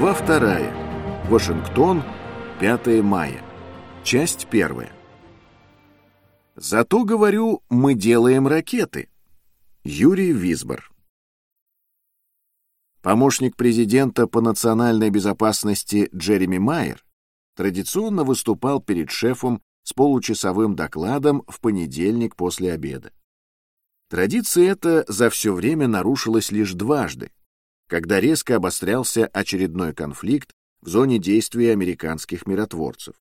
Глава вторая. Вашингтон, 5 мая. Часть первая. Зато, говорю, мы делаем ракеты. Юрий Висбор. Помощник президента по национальной безопасности Джереми Майер традиционно выступал перед шефом с получасовым докладом в понедельник после обеда. Традиция эта за все время нарушилась лишь дважды, когда резко обострялся очередной конфликт в зоне действия американских миротворцев.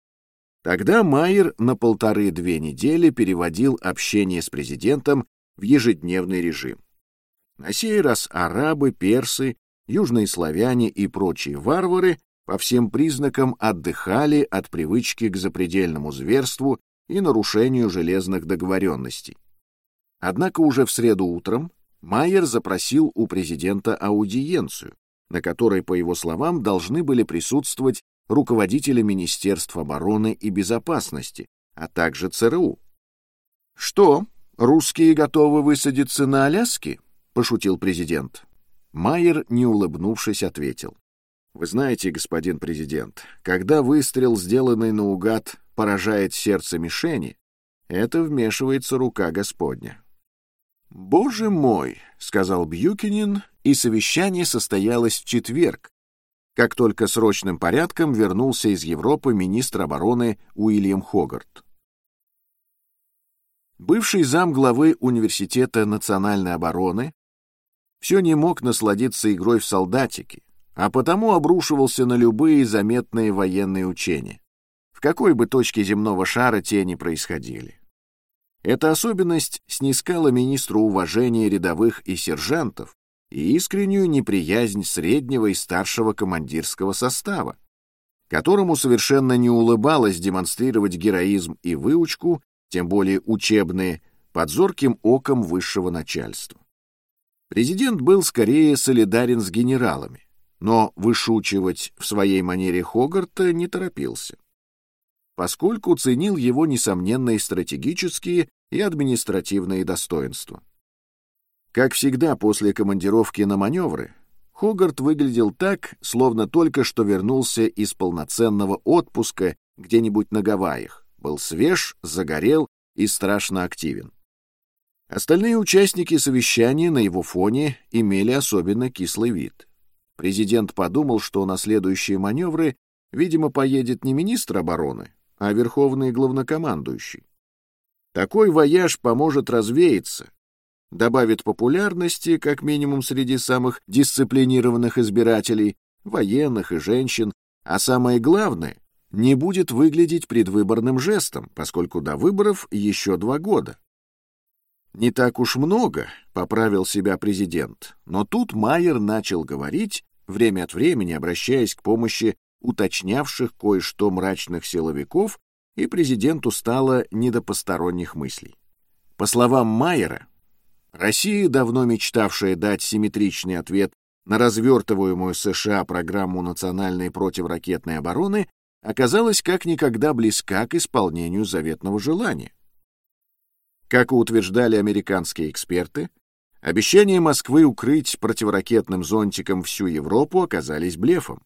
Тогда Майер на полторы-две недели переводил общение с президентом в ежедневный режим. На сей раз арабы, персы, южные славяне и прочие варвары по всем признакам отдыхали от привычки к запредельному зверству и нарушению железных договоренностей. Однако уже в среду утром Майер запросил у президента аудиенцию, на которой, по его словам, должны были присутствовать руководители Министерств обороны и безопасности, а также ЦРУ. «Что, русские готовы высадиться на Аляске?» — пошутил президент. Майер, не улыбнувшись, ответил. «Вы знаете, господин президент, когда выстрел, сделанный наугад, поражает сердце мишени, это вмешивается рука Господня. «Боже мой!» — сказал Бьюкинин, и совещание состоялось в четверг, как только срочным порядком вернулся из Европы министр обороны Уильям Хогарт. Бывший зам главы Университета национальной обороны все не мог насладиться игрой в солдатики, а потому обрушивался на любые заметные военные учения, в какой бы точке земного шара те ни происходили. Эта особенность снискала министру уважение рядовых и сержантов и искреннюю неприязнь среднего и старшего командирского состава, которому совершенно не улыбалось демонстрировать героизм и выучку, тем более учебные, под зорким оком высшего начальства. Президент был скорее солидарен с генералами, но вышучивать в своей манере Хогарта не торопился поскольку ценил его несомненные стратегические и административные достоинства. Как всегда после командировки на маневры, Хогарт выглядел так, словно только что вернулся из полноценного отпуска где-нибудь на Гавайях, был свеж, загорел и страшно активен. Остальные участники совещания на его фоне имели особенно кислый вид. Президент подумал, что на следующие маневры, видимо, поедет не министр обороны, а верховный главнокомандующий. Такой вояж поможет развеяться, добавит популярности, как минимум среди самых дисциплинированных избирателей, военных и женщин, а самое главное, не будет выглядеть предвыборным жестом, поскольку до выборов еще два года. «Не так уж много», — поправил себя президент, но тут Майер начал говорить, время от времени обращаясь к помощи уточнявших кое-что мрачных силовиков, и президенту стало не до посторонних мыслей. По словам Майера, Россия, давно мечтавшая дать симметричный ответ на развертываемую США программу национальной противоракетной обороны, оказалась как никогда близка к исполнению заветного желания. Как утверждали американские эксперты, обещания Москвы укрыть противоракетным зонтиком всю Европу оказались блефом.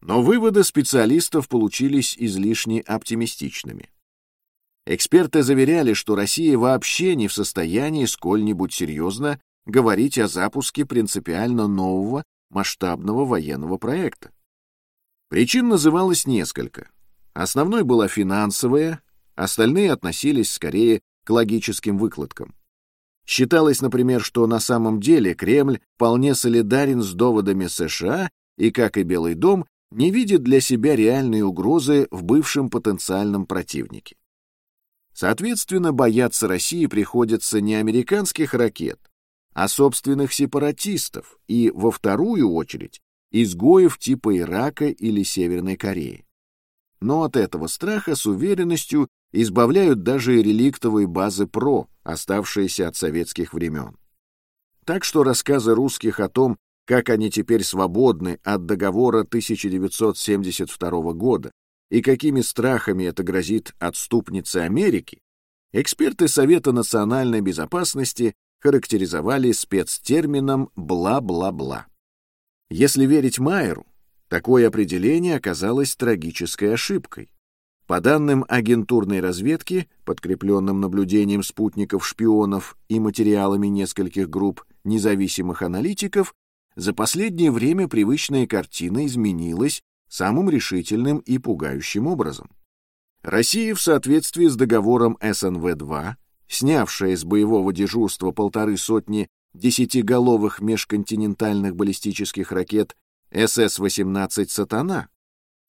Но выводы специалистов получились излишне оптимистичными. Эксперты заверяли, что Россия вообще не в состоянии сколь-нибудь серьезно говорить о запуске принципиально нового масштабного военного проекта. Причин называлось несколько. Основной была финансовая, остальные относились скорее к логическим выкладкам. Считалось, например, что на самом деле Кремль вполне солидарен с доводами США и, как и Белый дом, не видит для себя реальной угрозы в бывшем потенциальном противнике. Соответственно, бояться России приходится не американских ракет, а собственных сепаратистов и, во вторую очередь, изгоев типа Ирака или Северной Кореи. Но от этого страха с уверенностью избавляют даже реликтовые базы ПРО, оставшиеся от советских времен. Так что рассказы русских о том, как они теперь свободны от договора 1972 года и какими страхами это грозит отступнице Америки, эксперты Совета национальной безопасности характеризовали спецтермином «бла-бла-бла». Если верить Майеру, Такое определение оказалось трагической ошибкой. По данным агентурной разведки, подкрепленным наблюдением спутников-шпионов и материалами нескольких групп независимых аналитиков, за последнее время привычная картина изменилась самым решительным и пугающим образом. Россия в соответствии с договором СНВ-2, снявшая с боевого дежурства полторы сотни десятиголовых межконтинентальных баллистических ракет СС-18 «Сатана»,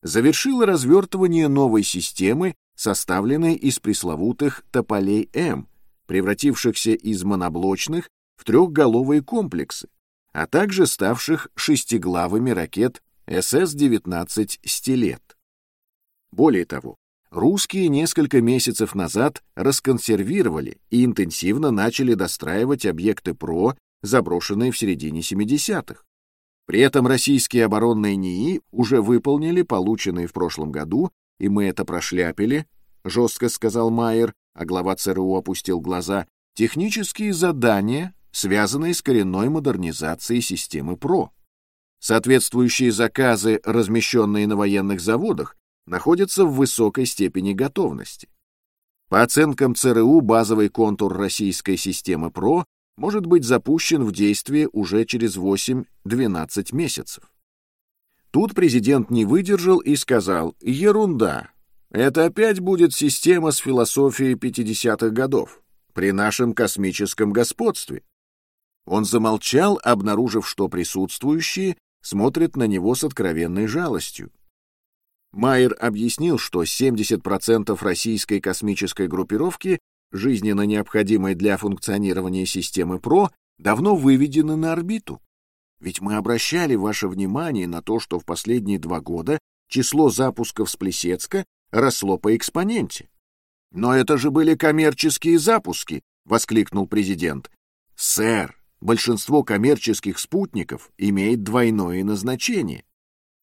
завершила развертывание новой системы, составленной из пресловутых тополей М, превратившихся из моноблочных в трехголовые комплексы, а также ставших шестиглавыми ракет СС-19 «Стилет». Более того, русские несколько месяцев назад расконсервировали и интенсивно начали достраивать объекты ПРО, заброшенные в середине 70-х. При этом российские оборонные НИИ уже выполнили полученные в прошлом году, и мы это прошляпили, жестко сказал Майер, а глава ЦРУ опустил глаза, технические задания, связанные с коренной модернизацией системы ПРО. Соответствующие заказы, размещенные на военных заводах, находятся в высокой степени готовности. По оценкам ЦРУ, базовый контур российской системы ПРО может быть запущен в действие уже через 8-12 месяцев. Тут президент не выдержал и сказал «Ерунда! Это опять будет система с философией 50-х годов, при нашем космическом господстве». Он замолчал, обнаружив, что присутствующие смотрят на него с откровенной жалостью. Майер объяснил, что 70% российской космической группировки жизненно необходимые для функционирования системы ПРО, давно выведены на орбиту. Ведь мы обращали ваше внимание на то, что в последние два года число запусков с Плесецка росло по экспоненте. «Но это же были коммерческие запуски!» — воскликнул президент. «Сэр, большинство коммерческих спутников имеет двойное назначение.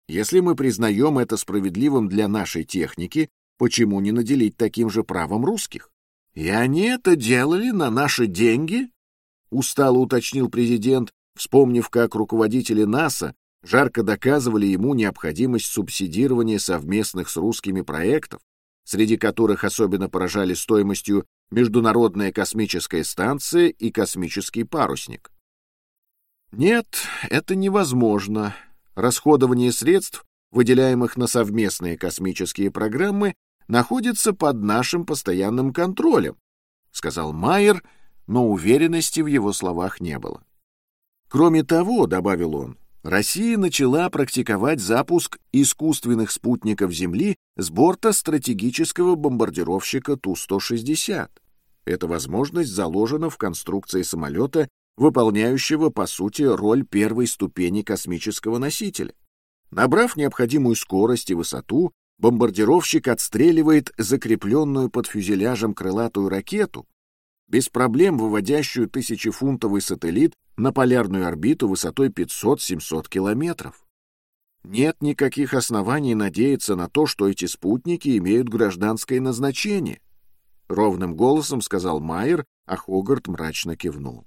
Если мы признаем это справедливым для нашей техники, почему не наделить таким же правом русских? «И они это делали на наши деньги?» — устало уточнил президент, вспомнив, как руководители НАСА жарко доказывали ему необходимость субсидирования совместных с русскими проектов, среди которых особенно поражали стоимостью Международная космическая станция и космический парусник. Нет, это невозможно. Расходование средств, выделяемых на совместные космические программы, находится под нашим постоянным контролем, сказал Майер, но уверенности в его словах не было. Кроме того, добавил он, Россия начала практиковать запуск искусственных спутников Земли с борта стратегического бомбардировщика Ту-160. Эта возможность заложена в конструкции самолета, выполняющего, по сути, роль первой ступени космического носителя. Набрав необходимую скорость и высоту, бомбардировщик отстреливает закрепленную под фюзеляжем крылатую ракету, без проблем выводящую тысячефунтовый сателлит на полярную орбиту высотой 500-700 километров. Нет никаких оснований надеяться на то, что эти спутники имеют гражданское назначение, ровным голосом сказал Майер, а Хогарт мрачно кивнул.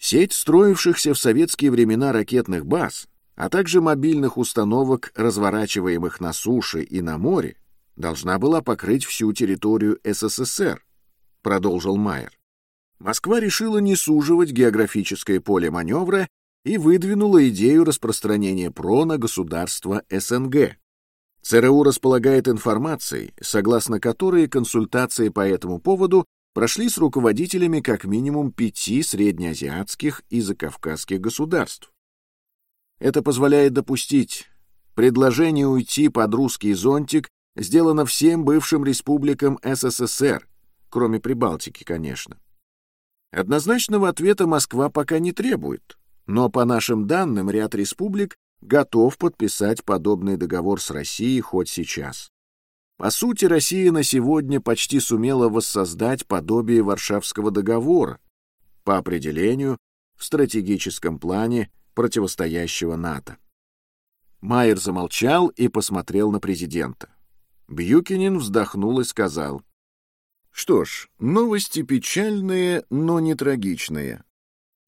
Сеть строившихся в советские времена ракетных баз а также мобильных установок, разворачиваемых на суше и на море, должна была покрыть всю территорию СССР, продолжил Майер. Москва решила не суживать географическое поле маневра и выдвинула идею распространения ПРО на государства СНГ. ЦРУ располагает информацией, согласно которой консультации по этому поводу прошли с руководителями как минимум пяти среднеазиатских и закавказских государств. Это позволяет допустить. Предложение уйти под русский зонтик сделано всем бывшим республикам СССР, кроме Прибалтики, конечно. Однозначного ответа Москва пока не требует, но по нашим данным ряд республик готов подписать подобный договор с Россией хоть сейчас. По сути, Россия на сегодня почти сумела воссоздать подобие Варшавского договора, по определению, в стратегическом плане противостоящего НАТО. Майер замолчал и посмотрел на президента. Бьюкинин вздохнул и сказал. «Что ж, новости печальные, но не трагичные.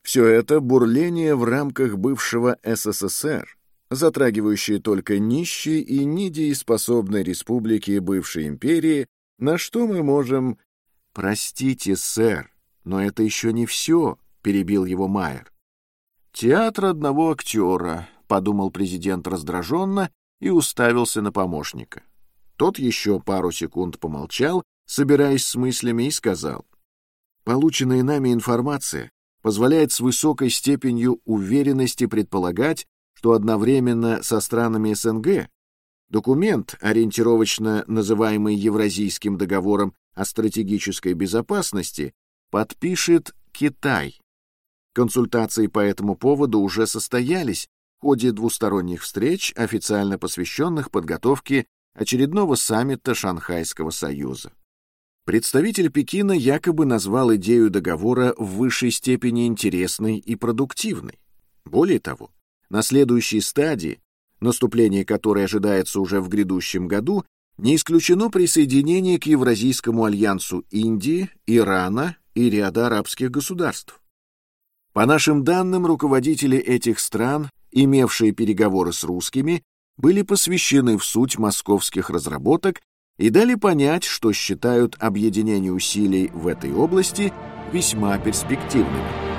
Все это бурление в рамках бывшего СССР, затрагивающие только нищие и недееспособные республики бывшей империи, на что мы можем... — Простите, сэр, но это еще не все, — перебил его Майер. — Театр одного актера, — подумал президент раздраженно и уставился на помощника. Тот еще пару секунд помолчал, собираясь с мыслями, и сказал. — Полученная нами информация позволяет с высокой степенью уверенности предполагать, что одновременно со странами СНГ документ, ориентировочно называемый Евразийским договором о стратегической безопасности, подпишет Китай. Консультации по этому поводу уже состоялись в ходе двусторонних встреч, официально посвященных подготовке очередного саммита Шанхайского союза. Представитель Пекина якобы назвал идею договора в высшей степени интересной и продуктивной. Более того, на следующей стадии, наступление которой ожидается уже в грядущем году, не исключено присоединение к Евразийскому альянсу Индии, Ирана и ряда арабских государств. По нашим данным, руководители этих стран, имевшие переговоры с русскими, были посвящены в суть московских разработок и дали понять, что считают объединение усилий в этой области весьма перспективными.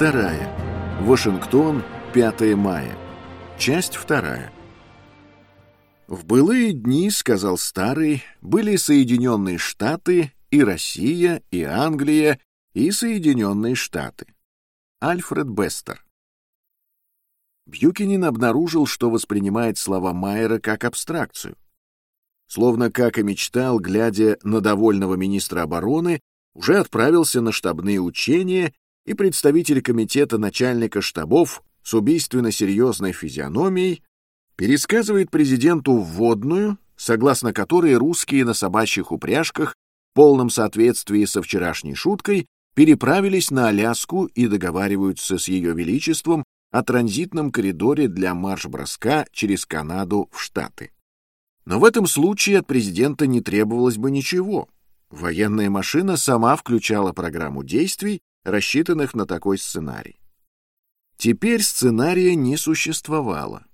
Вторая. Вашингтон, 5 мая. Часть вторая. В былые дни, сказал старый, были Соединенные Штаты и Россия, и Англия, и Соединенные Штаты. Альфред Бестер. Бьюкинин обнаружил, что воспринимает слова Майера как абстракцию. Словно как и мечтал, глядя на довольного министра обороны, уже отправился на штабные учения и представитель комитета начальника штабов с убийственно серьезной физиономией пересказывает президенту вводную, согласно которой русские на собачьих упряжках в полном соответствии со вчерашней шуткой переправились на Аляску и договариваются с Ее Величеством о транзитном коридоре для марш-броска через Канаду в Штаты. Но в этом случае от президента не требовалось бы ничего. Военная машина сама включала программу действий, рассчитанных на такой сценарий. Теперь сценария не существовало.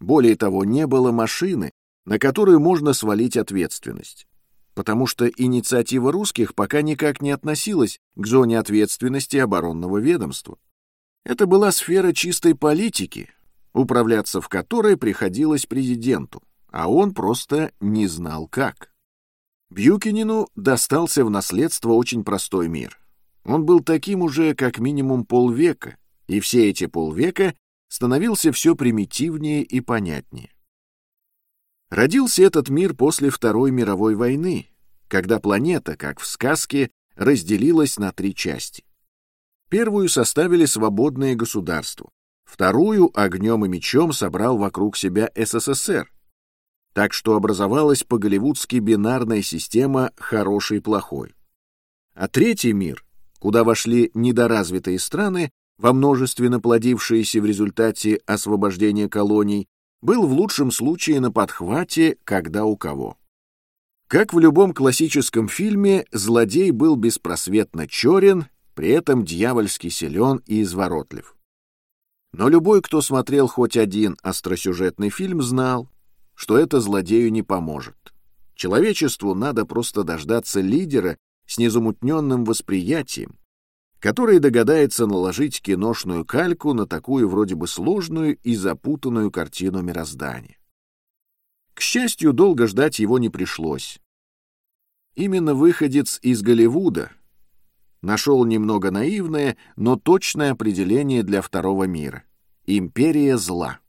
Более того, не было машины, на которую можно свалить ответственность, потому что инициатива русских пока никак не относилась к зоне ответственности оборонного ведомства. Это была сфера чистой политики, управляться в которой приходилось президенту, а он просто не знал как. Бьюкинину достался в наследство очень простой мир. Он был таким уже как минимум полвека, и все эти полвека становился все примитивнее и понятнее. Родился этот мир после Второй мировой войны, когда планета, как в сказке, разделилась на три части. Первую составили свободные государства, вторую огнем и мечом собрал вокруг себя СССР, так что образовалась по-голливудски бинарная система «хороший-плохой». А третий мир, куда вошли недоразвитые страны, во множестве наплодившиеся в результате освобождения колоний, был в лучшем случае на подхвате когда у кого. Как в любом классическом фильме, злодей был беспросветно черен, при этом дьявольски силен и изворотлив. Но любой, кто смотрел хоть один остросюжетный фильм, знал, что это злодею не поможет. Человечеству надо просто дождаться лидера с незамутненным восприятием, который догадается наложить киношную кальку на такую вроде бы сложную и запутанную картину мироздания. К счастью, долго ждать его не пришлось. Именно выходец из Голливуда нашел немного наивное, но точное определение для второго мира — империя зла.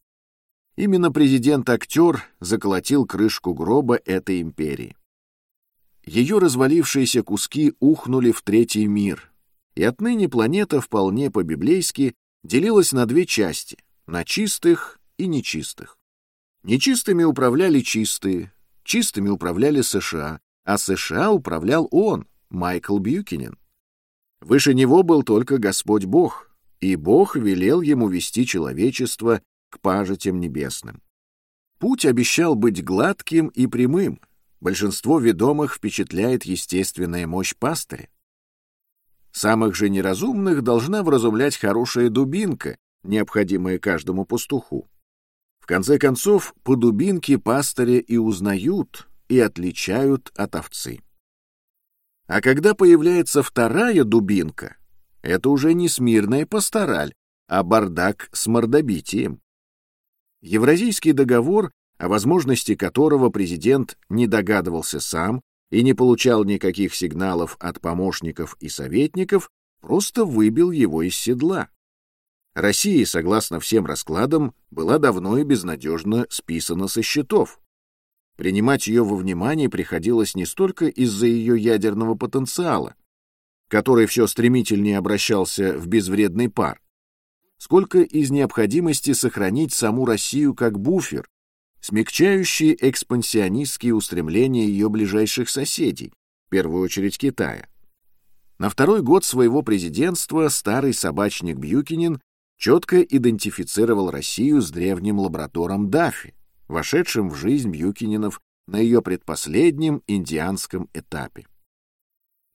Именно президент-актер заколотил крышку гроба этой империи. Ее развалившиеся куски ухнули в третий мир — и отныне планета вполне по-библейски делилась на две части — на чистых и нечистых. Нечистыми управляли чистые, чистыми управляли США, а США управлял он, Майкл Бьюкинен. Выше него был только Господь Бог, и Бог велел ему вести человечество к пажитям небесным. Путь обещал быть гладким и прямым. Большинство ведомых впечатляет естественная мощь пастыря. Самых же неразумных должна вразумлять хорошая дубинка, необходимая каждому пастуху. В конце концов, по дубинке пастыря и узнают, и отличают от овцы. А когда появляется вторая дубинка, это уже не смирная пастораль, а бардак с мордобитием. Евразийский договор, о возможности которого президент не догадывался сам и не получал никаких сигналов от помощников и советников, просто выбил его из седла. Россия, согласно всем раскладам, была давно и безнадежно списана со счетов. Принимать ее во внимание приходилось не столько из-за ее ядерного потенциала, который все стремительнее обращался в безвредный пар, сколько из необходимости сохранить саму Россию как буфер, смягчающий экспансионистские устремления ее ближайших соседей, в первую очередь Китая. На второй год своего президентства старый собачник Бьюкинин четко идентифицировал Россию с древним лабрадором Даффи, вошедшим в жизнь Бьюкининов на ее предпоследнем индианском этапе.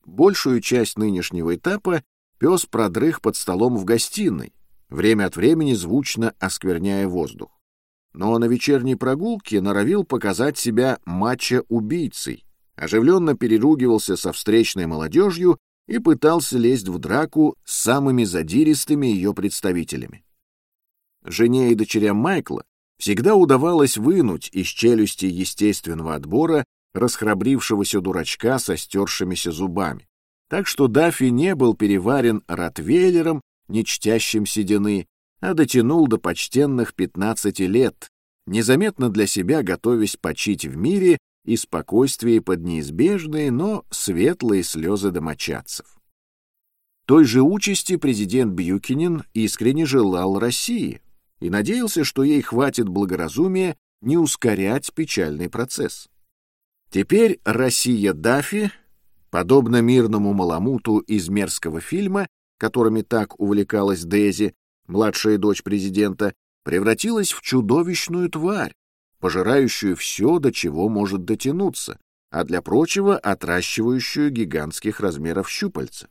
Большую часть нынешнего этапа пес продрых под столом в гостиной, время от времени звучно оскверняя воздух. Но на вечерней прогулке норовил показать себя матча-убийцей, оживленно переругивался со встречной молодежью и пытался лезть в драку с самыми задиристыми ее представителями. Жене и дочерям Майкла всегда удавалось вынуть из челюсти естественного отбора расхрабрившегося дурачка со стершимися зубами. Так что Даффи не был переварен ротвейлером, не чтящим седины, а дотянул до почтенных пятнадцати лет, незаметно для себя готовясь почить в мире и спокойствии под неизбежные, но светлые слезы домочадцев. Той же участи президент Бьюкинин искренне желал России и надеялся, что ей хватит благоразумия не ускорять печальный процесс. Теперь Россия Дафи, подобно мирному маламуту из мерзкого фильма, которыми так увлекалась Дейзи, младшая дочь президента, превратилась в чудовищную тварь, пожирающую все, до чего может дотянуться, а для прочего отращивающую гигантских размеров щупальца.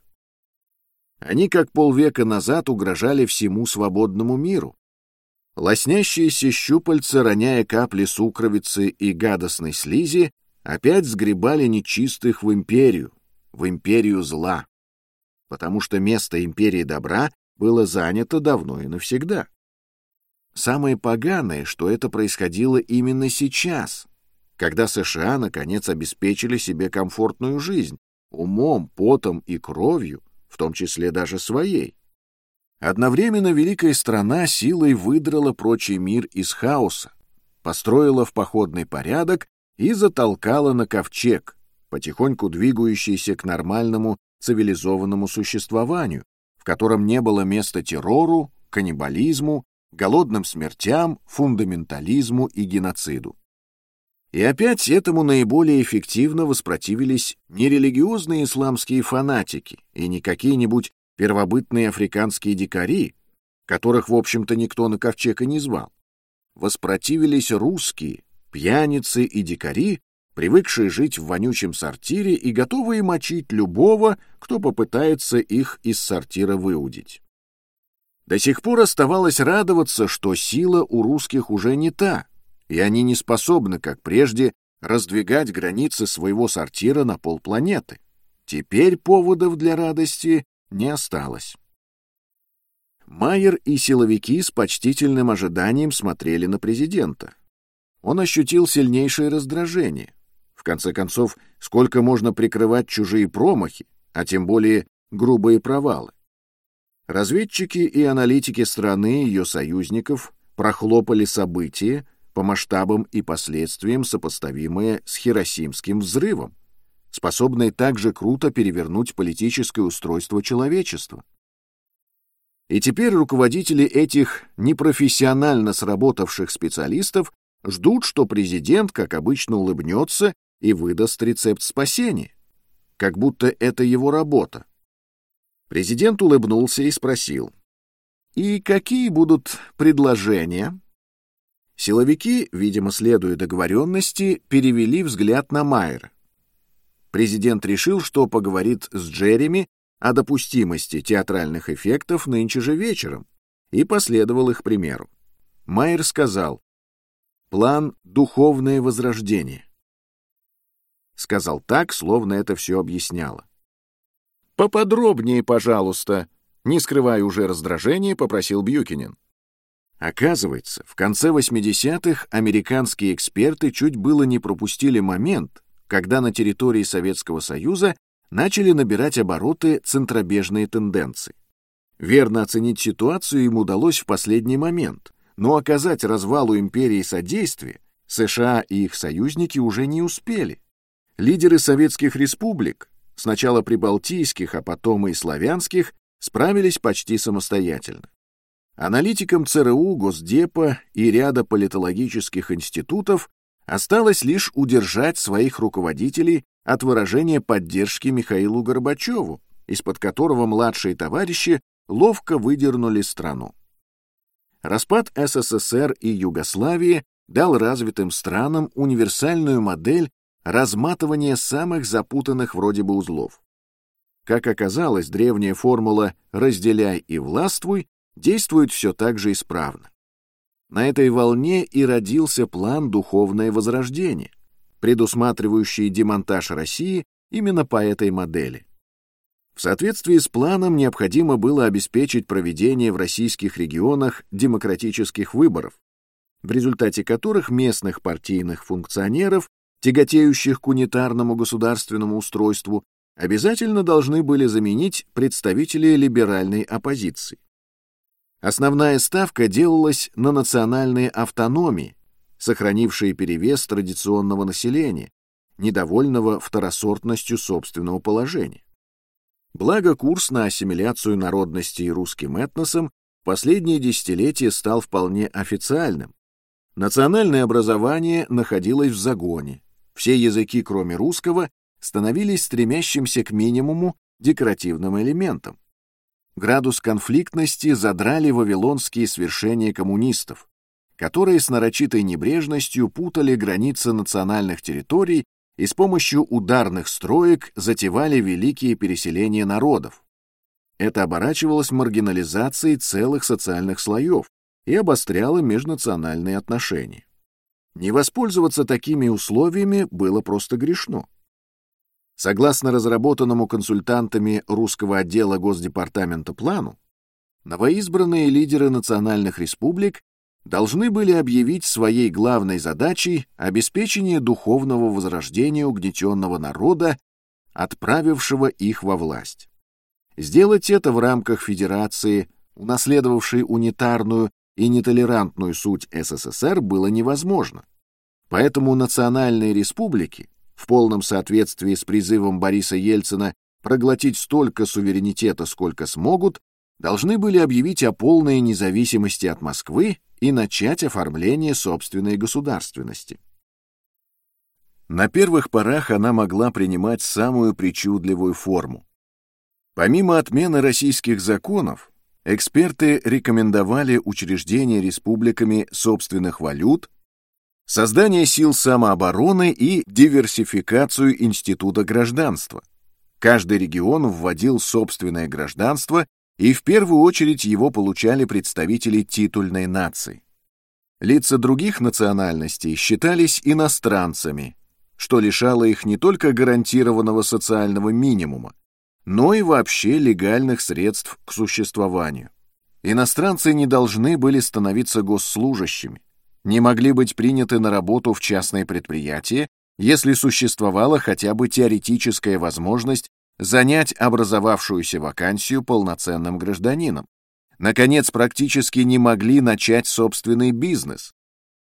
Они, как полвека назад, угрожали всему свободному миру. Лоснящиеся щупальца, роняя капли сукровицы и гадостной слизи, опять сгребали нечистых в империю, в империю зла, потому что место империи добра было занято давно и навсегда. Самое поганое, что это происходило именно сейчас, когда США наконец обеспечили себе комфортную жизнь, умом, потом и кровью, в том числе даже своей. Одновременно великая страна силой выдрала прочий мир из хаоса, построила в походный порядок и затолкала на ковчег, потихоньку двигающийся к нормальному цивилизованному существованию, в котором не было места террору, каннибализму голодным смертям, фундаментализму и геноциду. И опять этому наиболее эффективно воспротивились не религиозные исламские фанатики и не какие-нибудь первобытные африканские дикари, которых, в общем-то, никто на ковчег и не звал. Воспротивились русские, пьяницы и дикари, привыкшие жить в вонючем сортире и готовые мочить любого, кто попытается их из сортира выудить. До сих пор оставалось радоваться, что сила у русских уже не та, и они не способны, как прежде, раздвигать границы своего сортира на полпланеты. Теперь поводов для радости не осталось. Майер и силовики с почтительным ожиданием смотрели на президента. Он ощутил сильнейшее раздражение. В конце концов, сколько можно прикрывать чужие промахи, а тем более грубые провалы? Разведчики и аналитики страны и ее союзников прохлопали события по масштабам и последствиям, сопоставимые с Хиросимским взрывом, способные также круто перевернуть политическое устройство человечества. И теперь руководители этих непрофессионально сработавших специалистов ждут, что президент, как обычно, улыбнется и выдаст рецепт спасения, как будто это его работа Президент улыбнулся и спросил. И какие будут предложения? Силовики, видимо, следуя договоренности, перевели взгляд на Майера. Президент решил, что поговорит с Джереми о допустимости театральных эффектов нынче же вечером, и последовал их примеру. Майер сказал, «План «Духовное возрождение». Сказал так, словно это все объясняло. «Поподробнее, пожалуйста», — не скрывая уже раздражения, попросил Бьюкинин. Оказывается, в конце 80-х американские эксперты чуть было не пропустили момент, когда на территории Советского Союза начали набирать обороты центробежные тенденции. Верно оценить ситуацию им удалось в последний момент, но оказать развалу империи содействие США и их союзники уже не успели. Лидеры советских республик, сначала прибалтийских, а потом и славянских, справились почти самостоятельно. Аналитикам ЦРУ, Госдепа и ряда политологических институтов осталось лишь удержать своих руководителей от выражения поддержки Михаилу Горбачеву, из-под которого младшие товарищи ловко выдернули страну. Распад СССР и Югославии дал развитым странам универсальную модель разматывания самых запутанных вроде бы узлов. Как оказалось, древняя формула «разделяй и властвуй» действует все так же исправно. На этой волне и родился план «Духовное возрождение», предусматривающий демонтаж России именно по этой модели. В соответствии с планом необходимо было обеспечить проведение в российских регионах демократических выборов, в результате которых местных партийных функционеров, тяготеющих к унитарному государственному устройству, обязательно должны были заменить представители либеральной оппозиции. Основная ставка делалась на национальные автономии, сохранившие перевес традиционного населения, недовольного второсортностью собственного положения. Благо курс на ассимиляцию народности и русским этносом в последние десятилетия стал вполне официальным. Национальное образование находилось в загоне. Все языки, кроме русского, становились стремящимся к минимуму декоративным элементом. Градус конфликтности задрали вавилонские свершения коммунистов, которые с нарочитой небрежностью путали границы национальных территорий и с помощью ударных строек затевали великие переселения народов. Это оборачивалось маргинализацией целых социальных слоев и обостряло межнациональные отношения. Не воспользоваться такими условиями было просто грешно. Согласно разработанному консультантами русского отдела Госдепартамента плану, новоизбранные лидеры национальных республик должны были объявить своей главной задачей обеспечение духовного возрождения угнетенного народа, отправившего их во власть. Сделать это в рамках федерации, унаследовавшей унитарную и нетолерантную суть СССР, было невозможно. Поэтому национальные республики в полном соответствии с призывом Бориса Ельцина проглотить столько суверенитета, сколько смогут, должны были объявить о полной независимости от Москвы и начать оформление собственной государственности. На первых порах она могла принимать самую причудливую форму. Помимо отмены российских законов, эксперты рекомендовали учреждение республиками собственных валют, создание сил самообороны и диверсификацию института гражданства. Каждый регион вводил собственное гражданство, и в первую очередь его получали представители титульной нации. Лица других национальностей считались иностранцами, что лишало их не только гарантированного социального минимума, но и вообще легальных средств к существованию. Иностранцы не должны были становиться госслужащими не могли быть приняты на работу в частные предприятия, если существовала хотя бы теоретическая возможность занять образовавшуюся вакансию полноценным гражданином. Наконец, практически не могли начать собственный бизнес.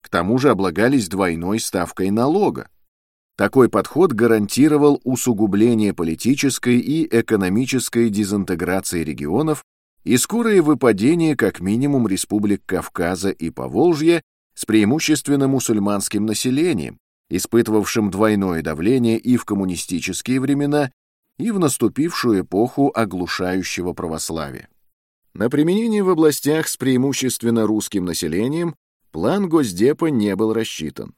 К тому же облагались двойной ставкой налога. Такой подход гарантировал усугубление политической и экономической дезинтеграции регионов и скорое выпадение как минимум республик Кавказа и Поволжья с преимущественно мусульманским населением, испытывавшим двойное давление и в коммунистические времена, и в наступившую эпоху оглушающего православия. На применение в областях с преимущественно русским населением план Госдепа не был рассчитан.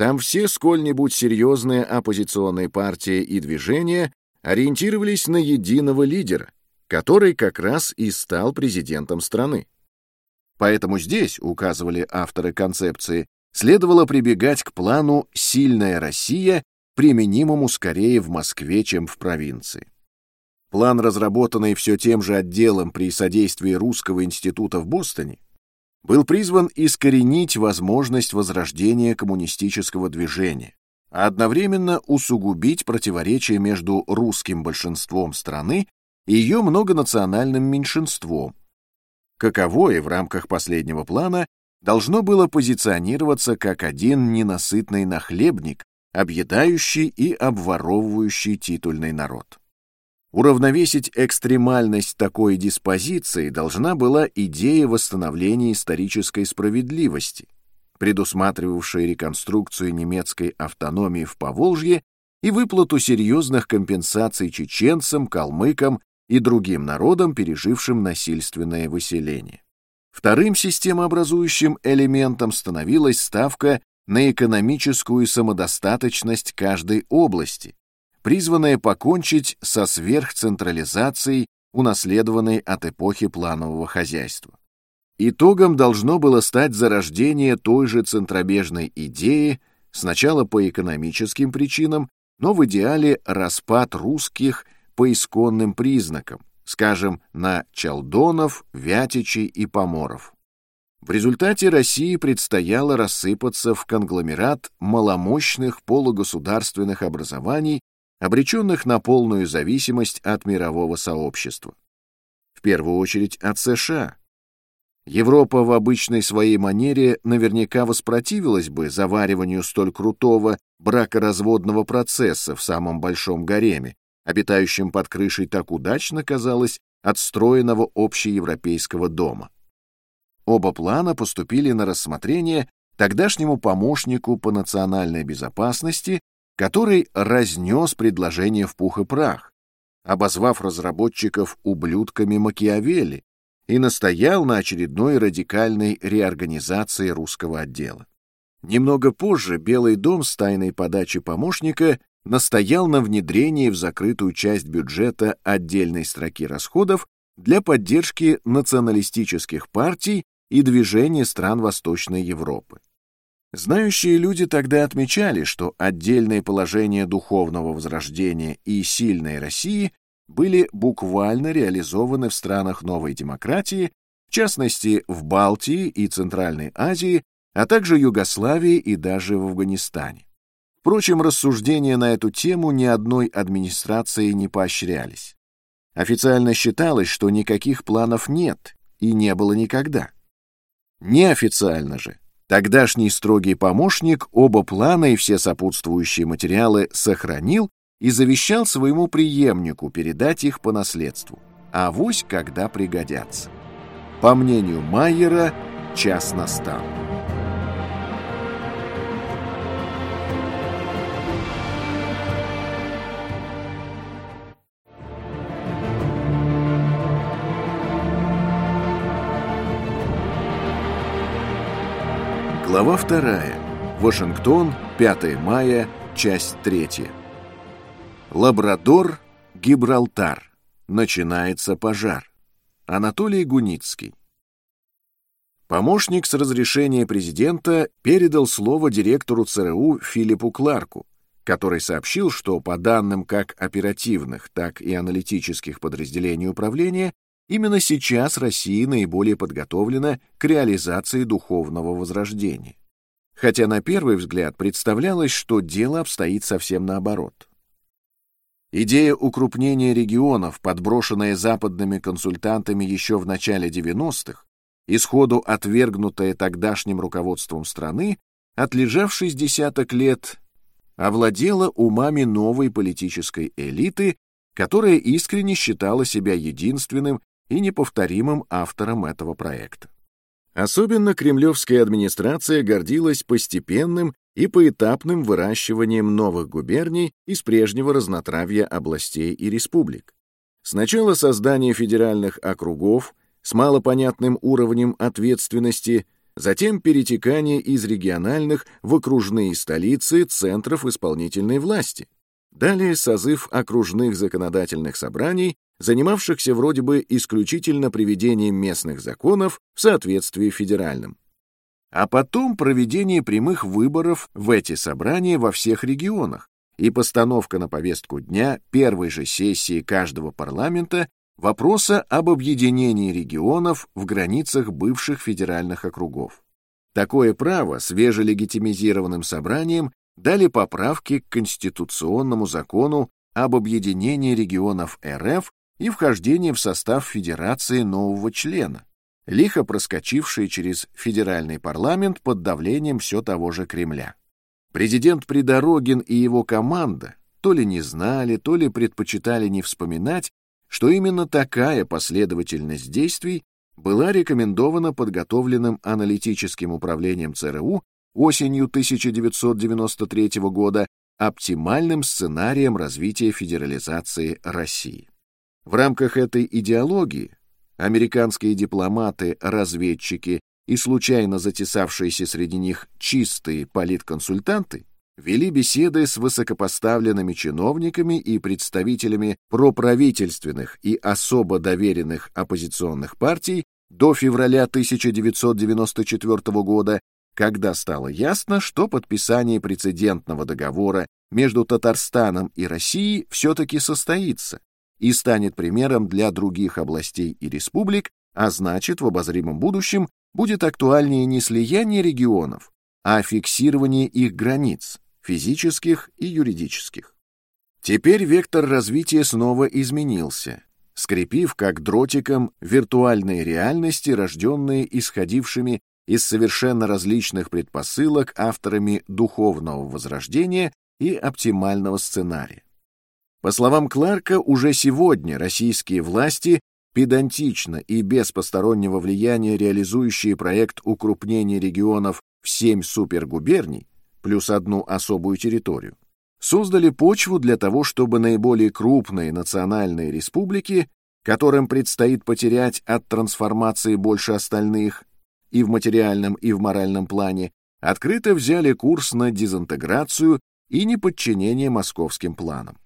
Там все сколь-нибудь серьезные оппозиционные партии и движения ориентировались на единого лидера, который как раз и стал президентом страны. Поэтому здесь, указывали авторы концепции, следовало прибегать к плану «Сильная Россия», применимому скорее в Москве, чем в провинции. План, разработанный все тем же отделом при содействии Русского института в Бостоне, был призван искоренить возможность возрождения коммунистического движения, а одновременно усугубить противоречия между русским большинством страны и ее многонациональным меньшинством, каковое в рамках последнего плана должно было позиционироваться как один ненасытный нахлебник, объедающий и обворовывающий титульный народ. Уравновесить экстремальность такой диспозиции должна была идея восстановления исторической справедливости, предусматривавшая реконструкцию немецкой автономии в Поволжье и выплату серьезных компенсаций чеченцам, калмыкам и другим народам, пережившим насильственное выселение. Вторым системообразующим элементом становилась ставка на экономическую самодостаточность каждой области, призванная покончить со сверхцентрализацией, унаследованной от эпохи планового хозяйства. Итогом должно было стать зарождение той же центробежной идеи, сначала по экономическим причинам, но в идеале распад русских по исконным признакам, скажем, на Чалдонов, Вятичей и Поморов. В результате России предстояло рассыпаться в конгломерат маломощных полугосударственных образований обреченных на полную зависимость от мирового сообщества. В первую очередь от США. Европа в обычной своей манере наверняка воспротивилась бы завариванию столь крутого бракоразводного процесса в самом большом гареме, обитающем под крышей так удачно, казалось, отстроенного общеевропейского дома. Оба плана поступили на рассмотрение тогдашнему помощнику по национальной безопасности который разнес предложение в пух и прах, обозвав разработчиков ублюдками Макиавелли и настоял на очередной радикальной реорганизации русского отдела. Немного позже Белый дом с тайной подачи помощника настоял на внедрении в закрытую часть бюджета отдельной строки расходов для поддержки националистических партий и движения стран Восточной Европы. Знающие люди тогда отмечали, что отдельные положения духовного возрождения и сильной России были буквально реализованы в странах новой демократии, в частности в Балтии и Центральной Азии, а также Югославии и даже в Афганистане. Впрочем, рассуждения на эту тему ни одной администрации не поощрялись. Официально считалось, что никаких планов нет и не было никогда. Неофициально же Тогдашний строгий помощник оба плана и все сопутствующие материалы сохранил и завещал своему преемнику передать их по наследству, а вось когда пригодятся. По мнению Майера, час настал. Глава вторая. Вашингтон, 5 мая, часть третья. Лабрадор, Гибралтар. Начинается пожар. Анатолий Гуницкий. Помощник с разрешения президента передал слово директору ЦРУ Филиппу Кларку, который сообщил, что по данным как оперативных, так и аналитических подразделений управления, Именно сейчас Россия наиболее подготовлена к реализации духовного возрождения. Хотя на первый взгляд представлялось, что дело обстоит совсем наоборот. Идея укрупнения регионов, подброшенная западными консультантами еще в начале 90-х, исходу отвергнутая тогдашним руководством страны, отлежавшись десяток лет, овладела умами новой политической элиты, которая искренне считала себя единственным и неповторимым автором этого проекта. Особенно кремлевская администрация гордилась постепенным и поэтапным выращиванием новых губерний из прежнего разнотравья областей и республик. Сначала создание федеральных округов, с малопонятным уровнем ответственности, затем перетекание из региональных в окружные столицы центров исполнительной власти. Далее созыв окружных законодательных собраний, занимавшихся вроде бы исключительно приведением местных законов в соответствии федеральным. А потом проведение прямых выборов в эти собрания во всех регионах и постановка на повестку дня первой же сессии каждого парламента вопроса об объединении регионов в границах бывших федеральных округов. Такое право свежелегитимизированным собранием дали поправки к Конституционному закону об объединении регионов РФ и вхождении в состав Федерации нового члена, лихо проскочившие через федеральный парламент под давлением все того же Кремля. Президент Придорогин и его команда то ли не знали, то ли предпочитали не вспоминать, что именно такая последовательность действий была рекомендована подготовленным аналитическим управлением ЦРУ осенью 1993 года оптимальным сценарием развития федерализации России. В рамках этой идеологии американские дипломаты, разведчики и случайно затесавшиеся среди них чистые политконсультанты вели беседы с высокопоставленными чиновниками и представителями проправительственных и особо доверенных оппозиционных партий до февраля 1994 года когда стало ясно, что подписание прецедентного договора между Татарстаном и Россией все-таки состоится и станет примером для других областей и республик, а значит, в обозримом будущем будет актуальнее не слияние регионов, а фиксирование их границ, физических и юридических. Теперь вектор развития снова изменился, скрепив как дротиком виртуальные реальности, рожденные исходившими из совершенно различных предпосылок авторами духовного возрождения и оптимального сценария. По словам Кларка, уже сегодня российские власти педантично и без постороннего влияния реализующие проект укрупнения регионов в семь супергуберний плюс одну особую территорию, создали почву для того, чтобы наиболее крупные национальные республики, которым предстоит потерять от трансформации больше остальных, и в материальном, и в моральном плане, открыто взяли курс на дезинтеграцию и неподчинение московским планам.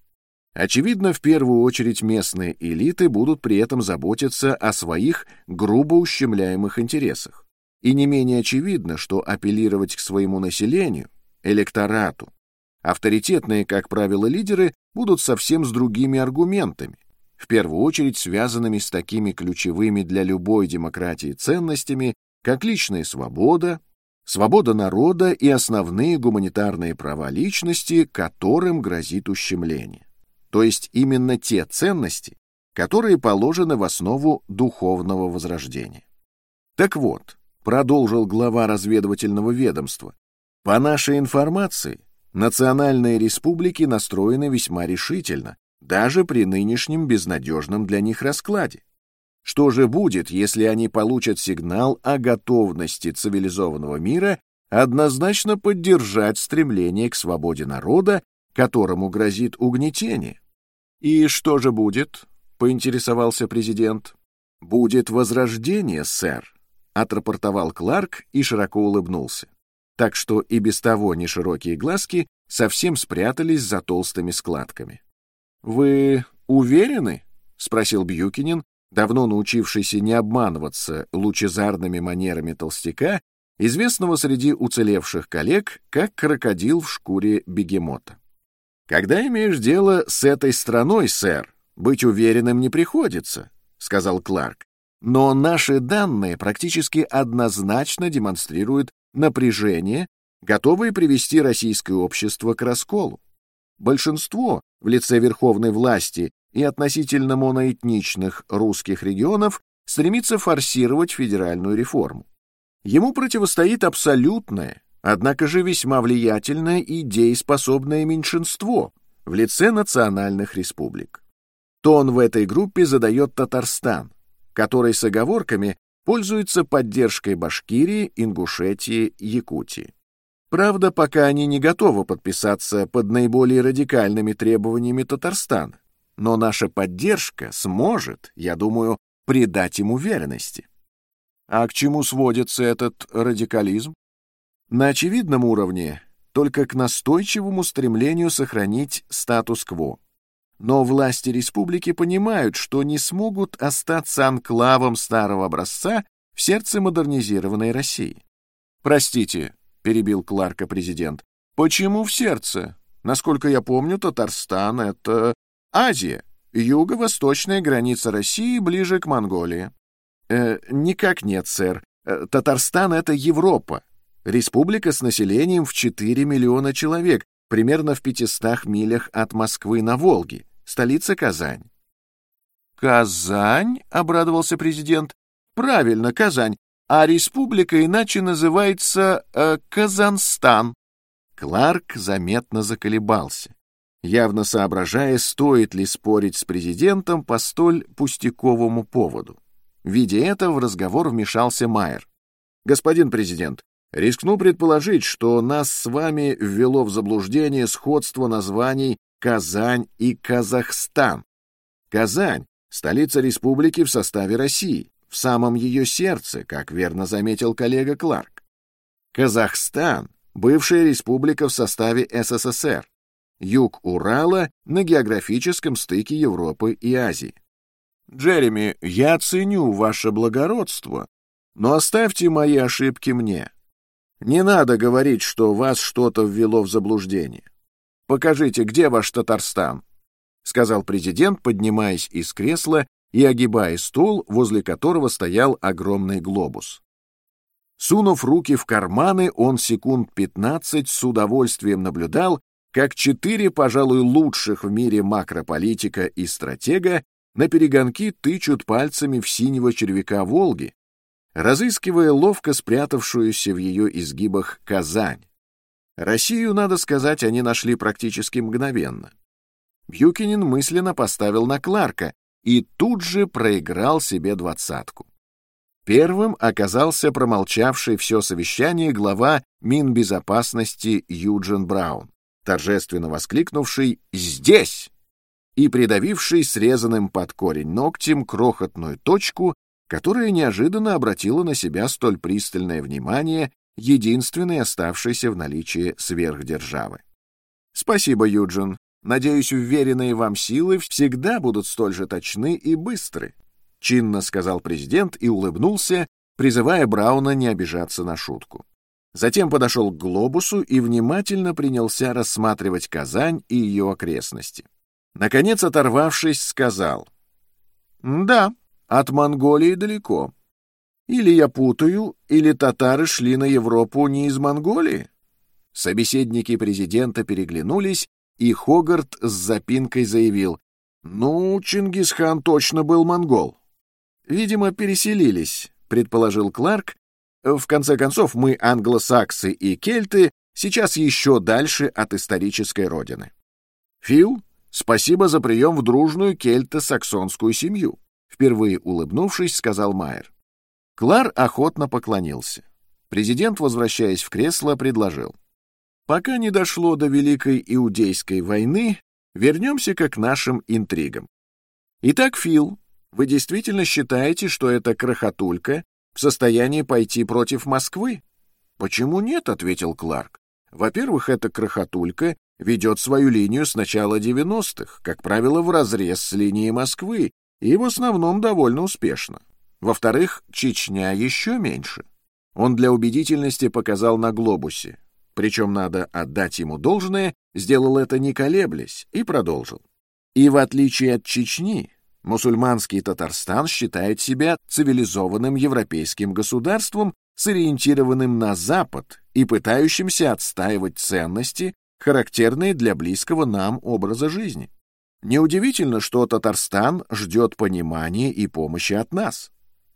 Очевидно, в первую очередь местные элиты будут при этом заботиться о своих грубо ущемляемых интересах. И не менее очевидно, что апеллировать к своему населению, электорату, авторитетные, как правило, лидеры будут совсем с другими аргументами, в первую очередь связанными с такими ключевыми для любой демократии ценностями, как личная свобода, свобода народа и основные гуманитарные права личности, которым грозит ущемление. То есть именно те ценности, которые положены в основу духовного возрождения. Так вот, продолжил глава разведывательного ведомства, по нашей информации, национальные республики настроены весьма решительно, даже при нынешнем безнадежном для них раскладе. Что же будет, если они получат сигнал о готовности цивилизованного мира однозначно поддержать стремление к свободе народа, которому грозит угнетение? И что же будет? поинтересовался президент. Будет возрождение, сэр, отрапортовал Кларк и широко улыбнулся. Так что и без того неширокие глазки совсем спрятались за толстыми складками. Вы уверены? спросил Бьюкинин, давно научившийся не обманываться лучезарными манерами толстяка, известного среди уцелевших коллег как крокодил в шкуре бегемота. «Когда имеешь дело с этой страной, сэр, быть уверенным не приходится», — сказал Кларк. «Но наши данные практически однозначно демонстрируют напряжение, готовое привести российское общество к расколу. Большинство в лице верховной власти и относительно моноэтничных русских регионов стремится форсировать федеральную реформу. Ему противостоит абсолютное, однако же весьма влиятельное и дееспособное меньшинство в лице национальных республик. Тон в этой группе задает Татарстан, который с оговорками пользуется поддержкой Башкирии, Ингушетии, Якутии. Правда, пока они не готовы подписаться под наиболее радикальными требованиями Татарстана но наша поддержка сможет, я думаю, придать им уверенности. А к чему сводится этот радикализм? На очевидном уровне только к настойчивому стремлению сохранить статус-кво. Но власти республики понимают, что не смогут остаться анклавом старого образца в сердце модернизированной России. «Простите», — перебил Кларка президент, — «почему в сердце? Насколько я помню, Татарстан — это Азия, юго-восточная граница России ближе к Монголии». «Э, «Никак нет, сэр. Э, Татарстан — это Европа, Республика с населением в 4 миллиона человек, примерно в 500 милях от Москвы на Волге, столица Казань. «Казань?» — обрадовался президент. «Правильно, Казань. А республика иначе называется э, Казанстан». Кларк заметно заколебался, явно соображая, стоит ли спорить с президентом по столь пустяковому поводу. Видя это, в разговор вмешался Майер. «Господин президент, Рискну предположить, что нас с вами ввело в заблуждение сходство названий Казань и Казахстан. Казань — столица республики в составе России, в самом ее сердце, как верно заметил коллега Кларк. Казахстан — бывшая республика в составе СССР, юг Урала на географическом стыке Европы и Азии. Джереми, я ценю ваше благородство, но оставьте мои ошибки мне. Не надо говорить, что вас что-то ввело в заблуждение. Покажите, где ваш Татарстан, сказал президент, поднимаясь из кресла и огибая стол, возле которого стоял огромный глобус. Сунув руки в карманы, он секунд пятнадцать с удовольствием наблюдал, как четыре, пожалуй, лучших в мире макрополитика и стратега на перегонки тычут пальцами в синего червяка Волги, разыскивая ловко спрятавшуюся в ее изгибах Казань. Россию, надо сказать, они нашли практически мгновенно. Бьюкинин мысленно поставил на Кларка и тут же проиграл себе двадцатку. Первым оказался промолчавший все совещание глава Минбезопасности Юджин Браун, торжественно воскликнувший «Здесь!» и придавивший срезанным под корень ногтем крохотную точку которая неожиданно обратила на себя столь пристальное внимание единственной оставшейся в наличии сверхдержавы. Спасибо, Юджин. Надеюсь, уверенные вам силы всегда будут столь же точны и быстры, чинно сказал президент и улыбнулся, призывая Брауна не обижаться на шутку. Затем подошел к глобусу и внимательно принялся рассматривать Казань и ее окрестности. Наконец, оторвавшись, сказал: "Да, от Монголии далеко. Или я путаю, или татары шли на Европу не из Монголии. Собеседники президента переглянулись, и Хогарт с запинкой заявил, «Ну, Чингисхан точно был монгол». «Видимо, переселились», — предположил Кларк. «В конце концов, мы, англосаксы и кельты, сейчас еще дальше от исторической родины». «Фил, спасибо за прием в дружную кельто-саксонскую семью. Впервые улыбнувшись, сказал Майер. Клар охотно поклонился. Президент, возвращаясь в кресло, предложил. «Пока не дошло до Великой Иудейской войны, вернемся-ка к нашим интригам. Итак, Фил, вы действительно считаете, что эта крохотулька в состоянии пойти против Москвы? Почему нет, ответил Кларк. Во-первых, эта крохотулька ведет свою линию с начала 90-х, как правило, в разрез с линией Москвы, и в основном довольно успешно. Во-вторых, Чечня еще меньше. Он для убедительности показал на глобусе. Причем надо отдать ему должное, сделал это не колеблясь и продолжил. И в отличие от Чечни, мусульманский Татарстан считает себя цивилизованным европейским государством, сориентированным на Запад и пытающимся отстаивать ценности, характерные для близкого нам образа жизни. Неудивительно, что Татарстан ждет понимания и помощи от нас.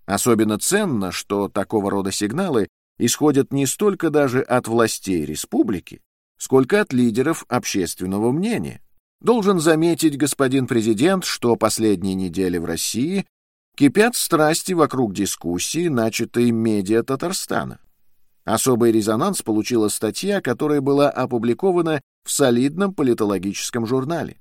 Особенно ценно, что такого рода сигналы исходят не столько даже от властей республики, сколько от лидеров общественного мнения. Должен заметить господин президент, что последние недели в России кипят страсти вокруг дискуссии, начатой медиа Татарстана. Особый резонанс получила статья, которая была опубликована в солидном политологическом журнале.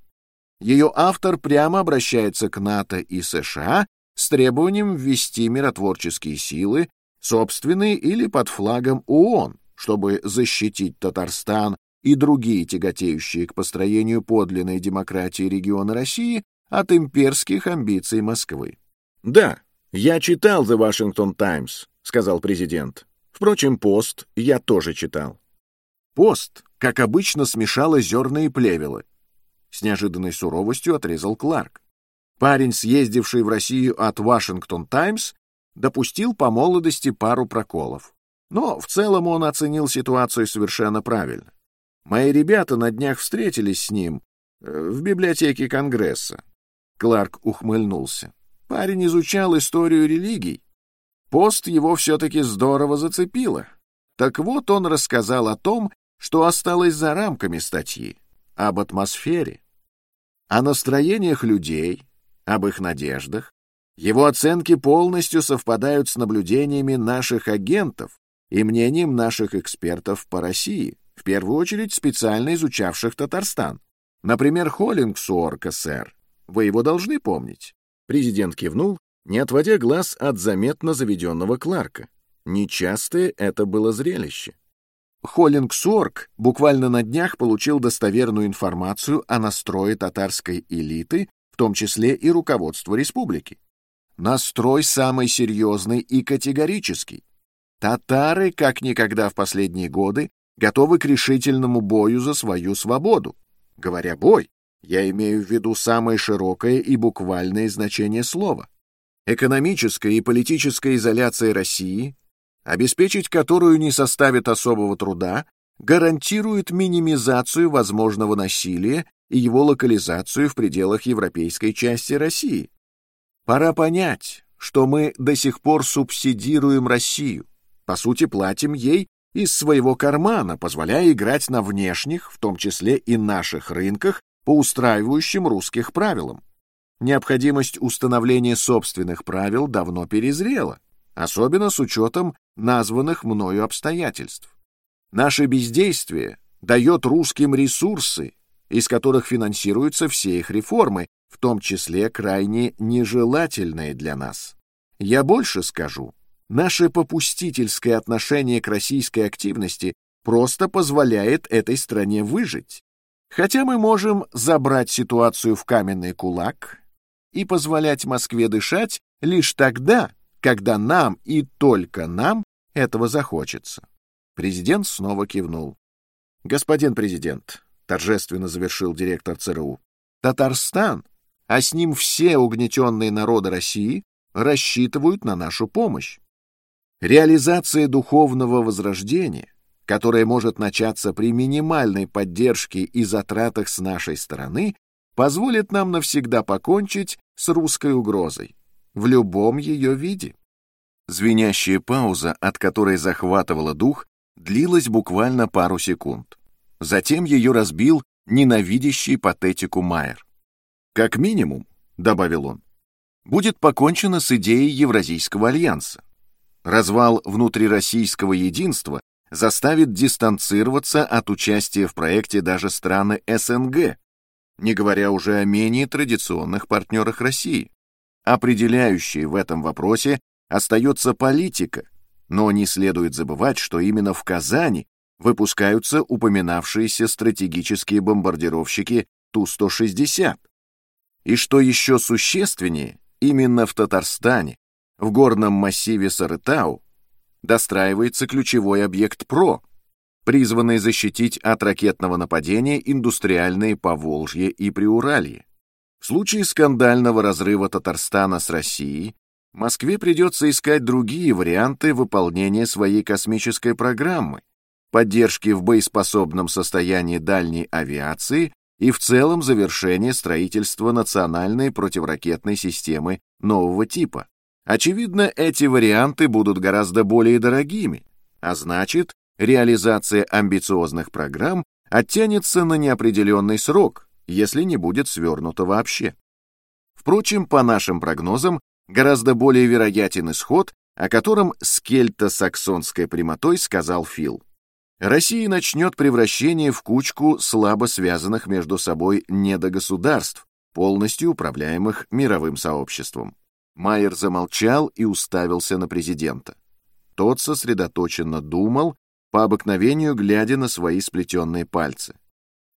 Ее автор прямо обращается к НАТО и США с требованием ввести миротворческие силы, собственные или под флагом ООН, чтобы защитить Татарстан и другие тяготеющие к построению подлинной демократии региона России от имперских амбиций Москвы. «Да, я читал The Washington Times», — сказал президент. «Впрочем, пост я тоже читал». Пост, как обычно, смешала зерна и плевелы. С неожиданной суровостью отрезал Кларк. Парень, съездивший в Россию от Washington Times, допустил по молодости пару проколов. Но в целом он оценил ситуацию совершенно правильно. Мои ребята на днях встретились с ним э, в библиотеке Конгресса. Кларк ухмыльнулся. Парень изучал историю религий. Пост его все-таки здорово зацепило. Так вот он рассказал о том, что осталось за рамками статьи, об атмосфере, о настроениях людей, об их надеждах. Его оценки полностью совпадают с наблюдениями наших агентов и мнением наших экспертов по России в первую очередь специально изучавших Татарстан. Например, Холлингсуорка, сэр. Вы его должны помнить. Президент кивнул, не отводя глаз от заметно заведенного Кларка. Нечастое это было зрелище. Холлингсуорк буквально на днях получил достоверную информацию о настрое татарской элиты, в том числе и руководства республики. Настрой самый серьезный и категорический. Татары, как никогда в последние годы, готовы к решительному бою за свою свободу. Говоря «бой», я имею в виду самое широкое и буквальное значение слова. Экономическая и политическая изоляция России, обеспечить которую не составит особого труда, гарантирует минимизацию возможного насилия и его локализацию в пределах европейской части России. Пора понять, что мы до сих пор субсидируем Россию, по сути платим ей из своего кармана, позволяя играть на внешних, в том числе и наших рынках, по устраивающим русских правилам. Необходимость установления собственных правил давно перезрела, особенно с учетом названных мною обстоятельств. Наше бездействие дает русским ресурсы, из которых финансируются все их реформы, в том числе крайне нежелательные для нас. Я больше скажу. Наше попустительское отношение к российской активности просто позволяет этой стране выжить. Хотя мы можем забрать ситуацию в каменный кулак и позволять Москве дышать лишь тогда, когда нам и только нам этого захочется. Президент снова кивнул. Господин президент, торжественно завершил директор ЦРУ, Татарстан, а с ним все угнетенные народы России рассчитывают на нашу помощь. Реализация духовного возрождения, которое может начаться при минимальной поддержке и затратах с нашей стороны, позволит нам навсегда покончить с русской угрозой в любом ее виде. Звенящая пауза, от которой захватывала дух, длилась буквально пару секунд. Затем ее разбил ненавидящий патетику Майер. «Как минимум», — добавил он, — «будет покончено с идеей Евразийского альянса. Развал внутрироссийского единства заставит дистанцироваться от участия в проекте даже страны СНГ, не говоря уже о менее традиционных партнерах России. Определяющей в этом вопросе остается политика, но не следует забывать, что именно в Казани выпускаются упоминавшиеся стратегические бомбардировщики Ту-160. И что еще существеннее, именно в Татарстане в горном массиве Сарытау достраивается ключевой объект ПРО, призванный защитить от ракетного нападения индустриальные Поволжье и Приуралье. В случае скандального разрыва Татарстана с Россией Москве придется искать другие варианты выполнения своей космической программы, поддержки в боеспособном состоянии дальней авиации и в целом завершения строительства национальной противоракетной системы нового типа. Очевидно, эти варианты будут гораздо более дорогими, а значит, реализация амбициозных программ оттянется на неопределенный срок, если не будет свернуто вообще. Впрочем, по нашим прогнозам, гораздо более вероятен исход, о котором с кельто-саксонской прямотой сказал Фил. Россия начнет превращение в кучку слабо связанных между собой недогосударств, полностью управляемых мировым сообществом. Майер замолчал и уставился на президента. Тот сосредоточенно думал, по обыкновению глядя на свои сплетенные пальцы.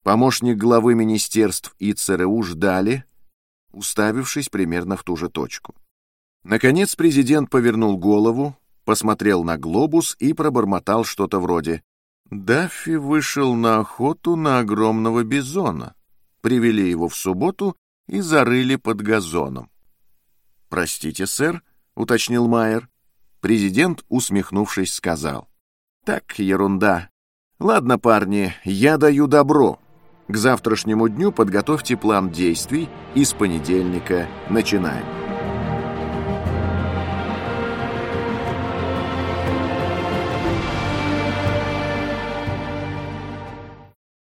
Помощник главы министерств и ЦРУ ждали, уставившись примерно в ту же точку. Наконец президент повернул голову, посмотрел на глобус и пробормотал что-то вроде «Даффи вышел на охоту на огромного бизона. Привели его в субботу и зарыли под газоном». «Простите, сэр», — уточнил Майер. Президент, усмехнувшись, сказал. «Так, ерунда. Ладно, парни, я даю добро. К завтрашнему дню подготовьте план действий и с понедельника начинаем».